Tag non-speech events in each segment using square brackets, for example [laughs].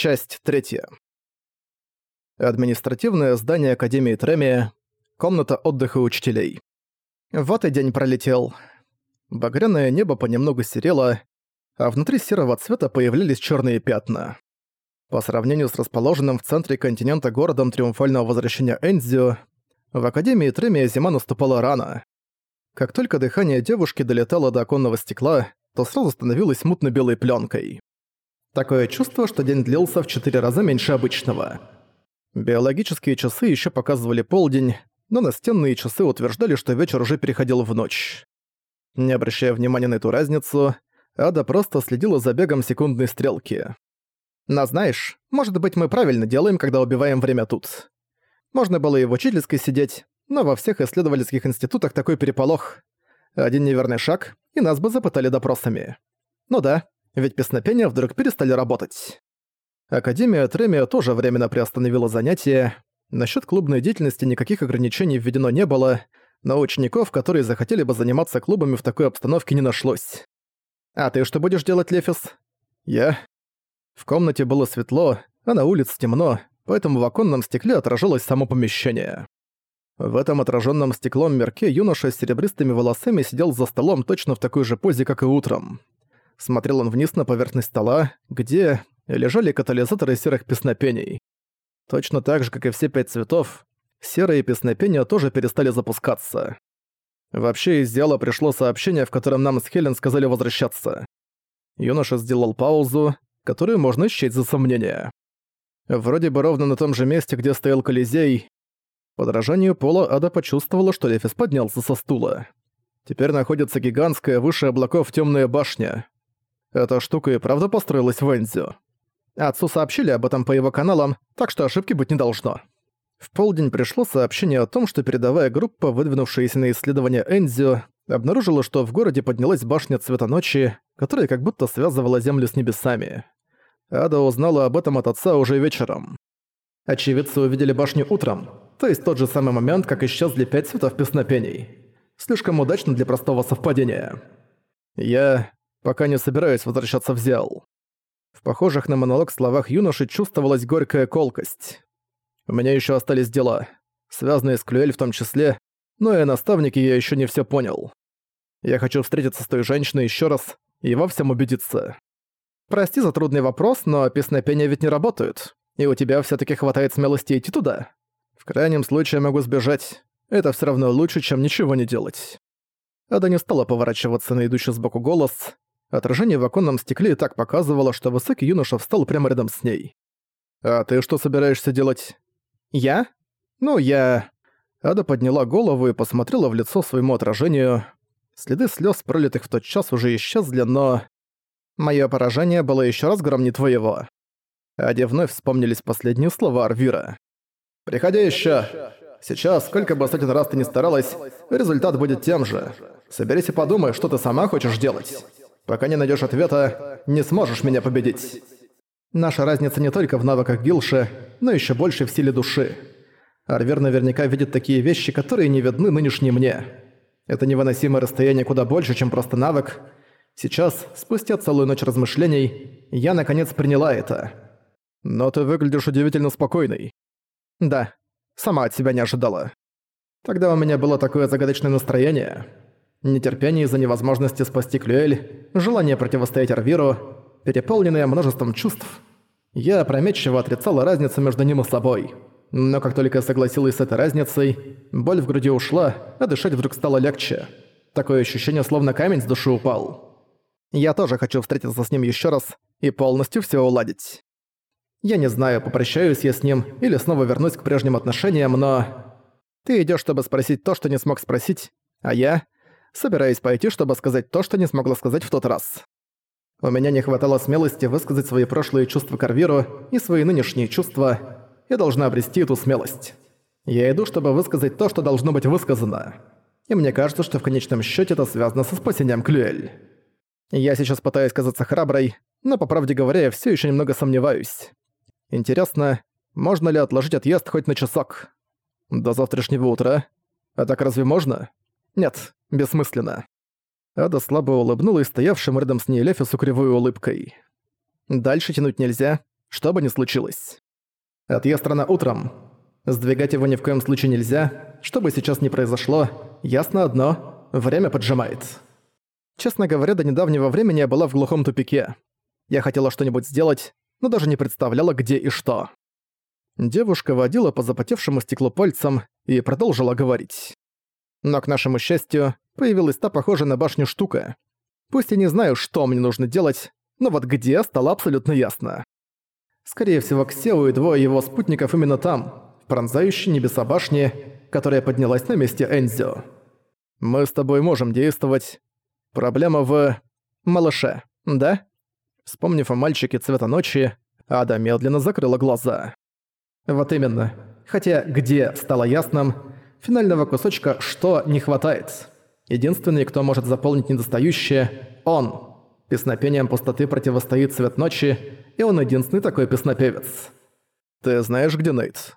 Часть третья. Административное здание Академии Тремия. Комната отдыха учителей. Вот и день пролетел. Багряное небо понемногу серело, а внутри серого цвета появлялись черные пятна. По сравнению с расположенным в центре континента городом Триумфального Возвращения Энзио, в Академии Тремия зима наступала рано. Как только дыхание девушки долетало до оконного стекла, то сразу становилось мутно-белой пленкой. Такое чувство, что день длился в четыре раза меньше обычного. Биологические часы еще показывали полдень, но настенные часы утверждали, что вечер уже переходил в ночь. Не обращая внимания на эту разницу, Ада просто следила за бегом секундной стрелки. «Но знаешь, может быть, мы правильно делаем, когда убиваем время тут. Можно было и в учительской сидеть, но во всех исследовательских институтах такой переполох. Один неверный шаг, и нас бы запытали допросами. Ну да, ведь песнопения вдруг перестали работать. Академия Тремия тоже временно приостановила занятия. Насчёт клубной деятельности никаких ограничений введено не было, но учеников, которые захотели бы заниматься клубами в такой обстановке, не нашлось. «А ты что будешь делать, Лефис?» «Я...» В комнате было светло, а на улице темно, поэтому в оконном стекле отражалось само помещение. В этом отраженном стеклом мерке юноша с серебристыми волосами сидел за столом точно в такой же позе, как и утром. Смотрел он вниз на поверхность стола, где лежали катализаторы серых песнопений. Точно так же, как и все пять цветов, серые песнопения тоже перестали запускаться. Вообще из дела пришло сообщение, в котором нам с Хелен сказали возвращаться. Юноша сделал паузу, которую можно счесть за сомнение. Вроде бы ровно на том же месте, где стоял Колизей. По дрожанию пола Ада почувствовала, что Лефис поднялся со стула. Теперь находится гигантская выше облаков темная башня. Эта штука и правда построилась в Энзио. Отцу сообщили об этом по его каналам, так что ошибки быть не должно. В полдень пришло сообщение о том, что передовая группа, выдвинувшаяся на исследование Энзио, обнаружила, что в городе поднялась башня Цвета Ночи, которая как будто связывала Землю с небесами. Ада узнала об этом от отца уже вечером. Очевидцы увидели башню утром, то есть тот же самый момент, как исчезли пять цветов песнопений. Слишком удачно для простого совпадения. Я пока не собираюсь возвращаться в Зиал. В похожих на монолог словах юноши чувствовалась горькая колкость. У меня еще остались дела, связанные с Клюэль в том числе, но и наставники я еще не все понял. Я хочу встретиться с той женщиной еще раз и во всем убедиться. Прости за трудный вопрос, но песнопения ведь не работают, и у тебя все таки хватает смелости идти туда. В крайнем случае могу сбежать. Это все равно лучше, чем ничего не делать. Ада не стала поворачиваться на идущий сбоку голос, Отражение в оконном стекле так показывало, что высокий юноша встал прямо рядом с ней. «А ты что собираешься делать?» «Я? Ну, я...» Ада подняла голову и посмотрела в лицо своему отражению. Следы слез, пролитых в тот час, уже исчезли, но... Моё поражение было еще раз громнее твоего. Аде вновь вспомнились последние слова Арвира. «Приходи еще. Сейчас, сколько бы сотен раз ты ни старалась, результат будет тем же. Соберись и подумай, что ты сама хочешь делать». Пока не найдешь ответа, не сможешь меня победить. Наша разница не только в навыках Гилши, но еще больше в силе души. Арвер наверняка видит такие вещи, которые не видны нынешней мне. Это невыносимое расстояние куда больше, чем просто навык. Сейчас, спустя целую ночь размышлений, я наконец приняла это. Но ты выглядишь удивительно спокойной. Да, сама от себя не ожидала. Тогда у меня было такое загадочное настроение нетерпение из-за невозможности спасти Клюэль, желание противостоять Арвиру, переполненное множеством чувств. Я опрометчиво отрицала разницу между ним и собой. Но как только согласилась с этой разницей, боль в груди ушла, а дышать вдруг стало легче. Такое ощущение, словно камень с души упал. Я тоже хочу встретиться с ним еще раз и полностью все уладить. Я не знаю, попрощаюсь я с ним или снова вернусь к прежним отношениям, но... Ты идешь, чтобы спросить то, что не смог спросить, а я собираясь пойти, чтобы сказать то, что не смогла сказать в тот раз. У меня не хватало смелости высказать свои прошлые чувства к Арвиру и свои нынешние чувства. Я должна обрести эту смелость. Я иду, чтобы высказать то, что должно быть высказано. И мне кажется, что в конечном счете это связано со спасением Клюэль. Я сейчас пытаюсь казаться храброй, но, по правде говоря, я все еще немного сомневаюсь. Интересно, можно ли отложить отъезд хоть на часок? До завтрашнего утра? А так разве можно? Нет, бессмысленно. Ада слабо улыбнулась стоявшим рядом с ней Лефису кривой улыбкой. Дальше тянуть нельзя. что бы ни случилось. Отъезд рано утром. Сдвигать его ни в коем случае нельзя. Что бы сейчас ни произошло, ясно одно – время поджимает. Честно говоря, до недавнего времени я была в глухом тупике. Я хотела что-нибудь сделать, но даже не представляла, где и что. Девушка водила по запотевшему стеклу пальцем и продолжила говорить. Но, к нашему счастью, появилась та похожая на башню штука. Пусть я не знаю, что мне нужно делать, но вот где стало абсолютно ясно. Скорее всего, Ксеу и двое его спутников именно там, в пронзающей небеса башни, которая поднялась на месте Энзио. Мы с тобой можем действовать. Проблема в... малыше, да? Вспомнив о мальчике цвета ночи, Ада медленно закрыла глаза. Вот именно. Хотя где стало ясным, финального кусочка «что» не хватает. Единственный, кто может заполнить недостающее – он. Песнопением пустоты противостоит свет ночи, и он единственный такой песнопевец. Ты знаешь, где Нейт?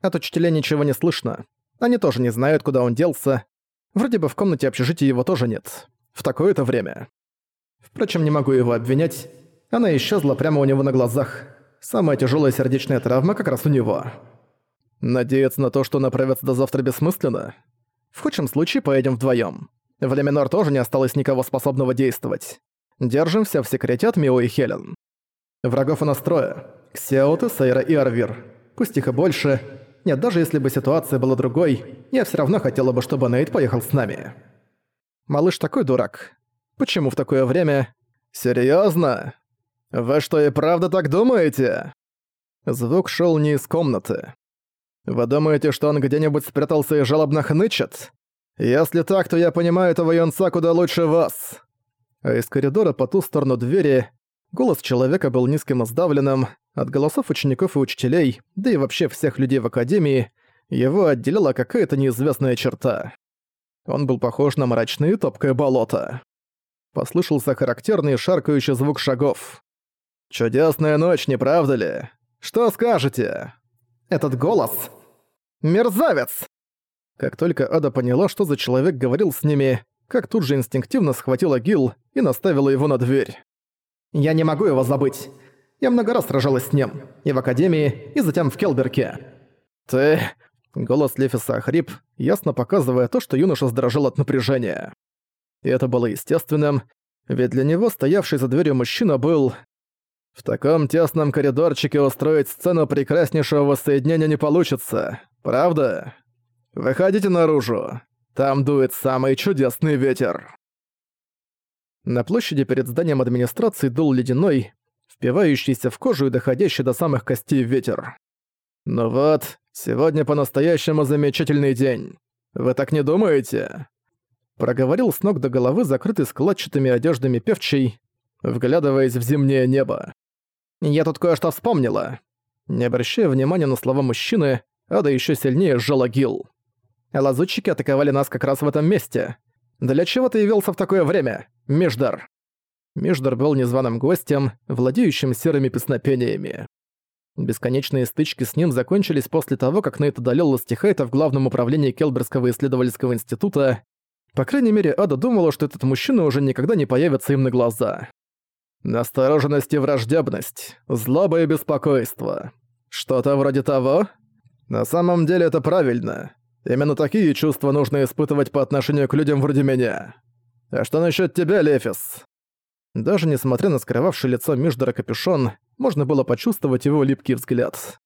От учителя ничего не слышно. Они тоже не знают, куда он делся. Вроде бы в комнате общежития его тоже нет. В такое-то время. Впрочем, не могу его обвинять. Она исчезла прямо у него на глазах. Самая тяжелая сердечная травма как раз у него. Надеяться на то, что направится до завтра бессмысленно. В худшем случае поедем вдвоем. В Леминор тоже не осталось никого способного действовать. Держимся в секрете от Мио и Хелен. Врагов у нас трое. Ксеоты, Сейра и Арвир. Пусть их и больше. Нет, даже если бы ситуация была другой, я все равно хотела бы, чтобы Нейт поехал с нами. Малыш такой дурак. Почему в такое время... Серьезно? Вы что и правда так думаете? Звук шел не из комнаты. Вы думаете, что он где-нибудь спрятался и жалобно хнычет? Если так, то я понимаю этого юнца куда лучше вас а из коридора по ту сторону двери голос человека был низким и сдавленным, от голосов учеников и учителей, да и вообще всех людей в академии, его отделяла какая-то неизвестная черта. Он был похож на мрачное топкое болото. Послышался характерный шаркающий звук шагов. «Чудесная ночь, не правда ли? Что скажете?» «Этот голос! Мерзавец!» Как только Ада поняла, что за человек говорил с ними, как тут же инстинктивно схватила Гил и наставила его на дверь. «Я не могу его забыть. Я много раз сражалась с ним. И в Академии, и затем в Келберке». «Ты...» Голос Лефиса охрип, ясно показывая то, что юноша сдрожал от напряжения. И это было естественным, ведь для него стоявший за дверью мужчина был... В таком тесном коридорчике устроить сцену прекраснейшего воссоединения не получится, правда? Выходите наружу. Там дует самый чудесный ветер. На площади перед зданием администрации дул ледяной, впивающийся в кожу и доходящий до самых костей ветер. «Ну вот, сегодня по-настоящему замечательный день. Вы так не думаете?» Проговорил с ног до головы закрытый складчатыми одеждами певчий, вглядываясь в зимнее небо. «Я тут кое-что вспомнила». Не обращая внимания на слова мужчины, Ада еще сильнее сжала гил. Лазутчики атаковали нас как раз в этом месте. Для чего ты явился в такое время, Междар?» Междар был незваным гостем, владеющим серыми песнопениями. Бесконечные стычки с ним закончились после того, как Нейт одолел Ластихайта в главном управлении Келберского исследовательского института. По крайней мере, Ада думала, что этот мужчина уже никогда не появится им на глаза. Настороженность и враждебность, злоба и беспокойство. Что-то вроде того? На самом деле это правильно. Именно такие чувства нужно испытывать по отношению к людям вроде меня. А что насчет тебя, Лефис?» Даже несмотря на скрывавшее лицо Миждора капюшон, можно было почувствовать его липкий взгляд.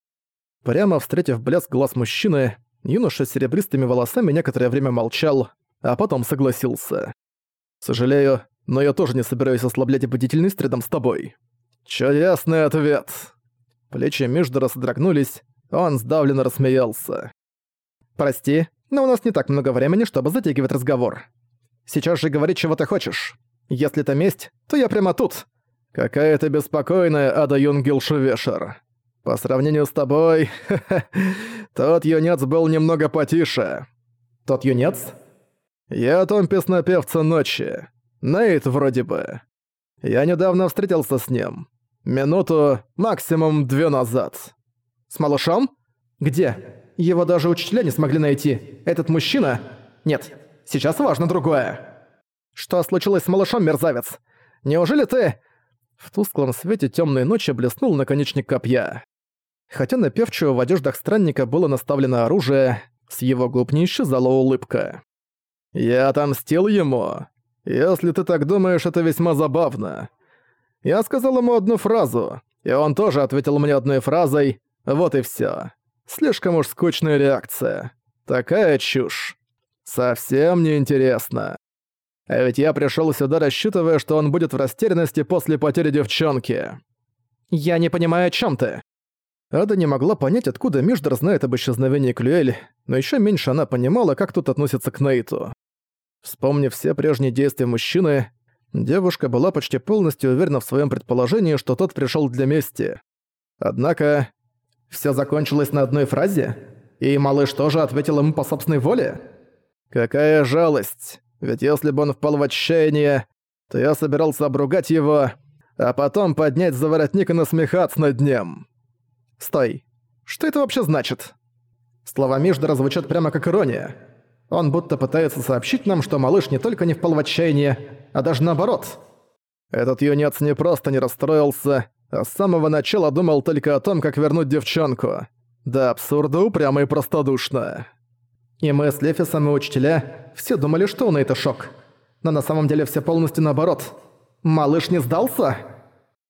Прямо встретив блеск глаз мужчины, юноша с серебристыми волосами некоторое время молчал, а потом согласился. «Сожалею, но я тоже не собираюсь ослаблять бдительность рядом с тобой». «Чудесный ответ!» Плечи Миждора содрогнулись, он сдавленно рассмеялся. «Прости, но у нас не так много времени, чтобы затягивать разговор. Сейчас же говори, чего ты хочешь. Если это месть, то я прямо тут. Какая ты беспокойная, Ада Юнгил. По сравнению с тобой, [laughs] тот юнец был немного потише. Тот юнец? Я том песнопевца ночи. Нейт вроде бы. Я недавно встретился с ним. Минуту, максимум две назад. С малышом? Где? Его даже учителя не смогли найти. Этот мужчина... Нет, сейчас важно другое. Что случилось с малышом, мерзавец? Неужели ты... В тусклом свете темной ночи блеснул наконечник копья. Хотя на певчую в одеждах странника было наставлено оружие, с его губ не исчезала улыбка. «Я отомстил ему. Если ты так думаешь, это весьма забавно. Я сказал ему одну фразу, и он тоже ответил мне одной фразой, вот и всё. Слишком уж скучная реакция. Такая чушь. Совсем неинтересно. А ведь я пришёл сюда, рассчитывая, что он будет в растерянности после потери девчонки. Я не понимаю, о чём ты. Ада не могла понять, откуда Миждер знает об исчезновении Клюэль, но ещё меньше она понимала, как тут относится к Нейту. Вспомнив все прежние действия мужчины, девушка была почти полностью уверена в своем предположении, что тот пришел для мести. Однако, все закончилось на одной фразе? И малыш тоже ответил ему по собственной воле? Какая жалость! Ведь если бы он впал в отчаяние, то я собирался обругать его, а потом поднять за воротник и насмехаться над ним. Стой. Что это вообще значит? Слова Миждера звучат прямо как ирония. Он будто пытается сообщить нам, что малыш не только не впал в отчаяние, а даже наоборот. Этот юнец не просто не расстроился, а с самого начала думал только о том, как вернуть девчонку. Да абсурда упрямо и простодушно. И мы с Лефисом и учителя все думали, что он это шок. Но на самом деле все полностью наоборот. Малыш не сдался?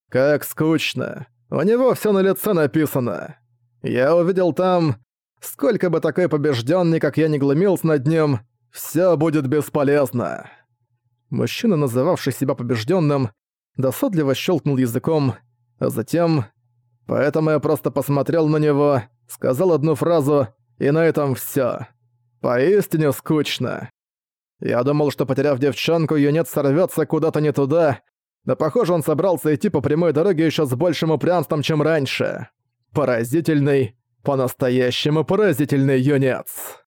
Как скучно. У него все на лице написано. Я увидел там Сколько бы такой побежденный, как я, не глумился над ним, все будет бесполезно. Мужчина, называвший себя побежденным, досадливо щелкнул языком, а затем... Поэтому я просто посмотрел на него, сказал одну фразу, и на этом все. Поистине скучно. Я думал, что потеряв девчонку, юнец сорвется куда-то не туда, но похоже, он собрался идти по прямой дороге еще с большим упрямством, чем раньше. Поразительный, по-настоящему поразительный юнец.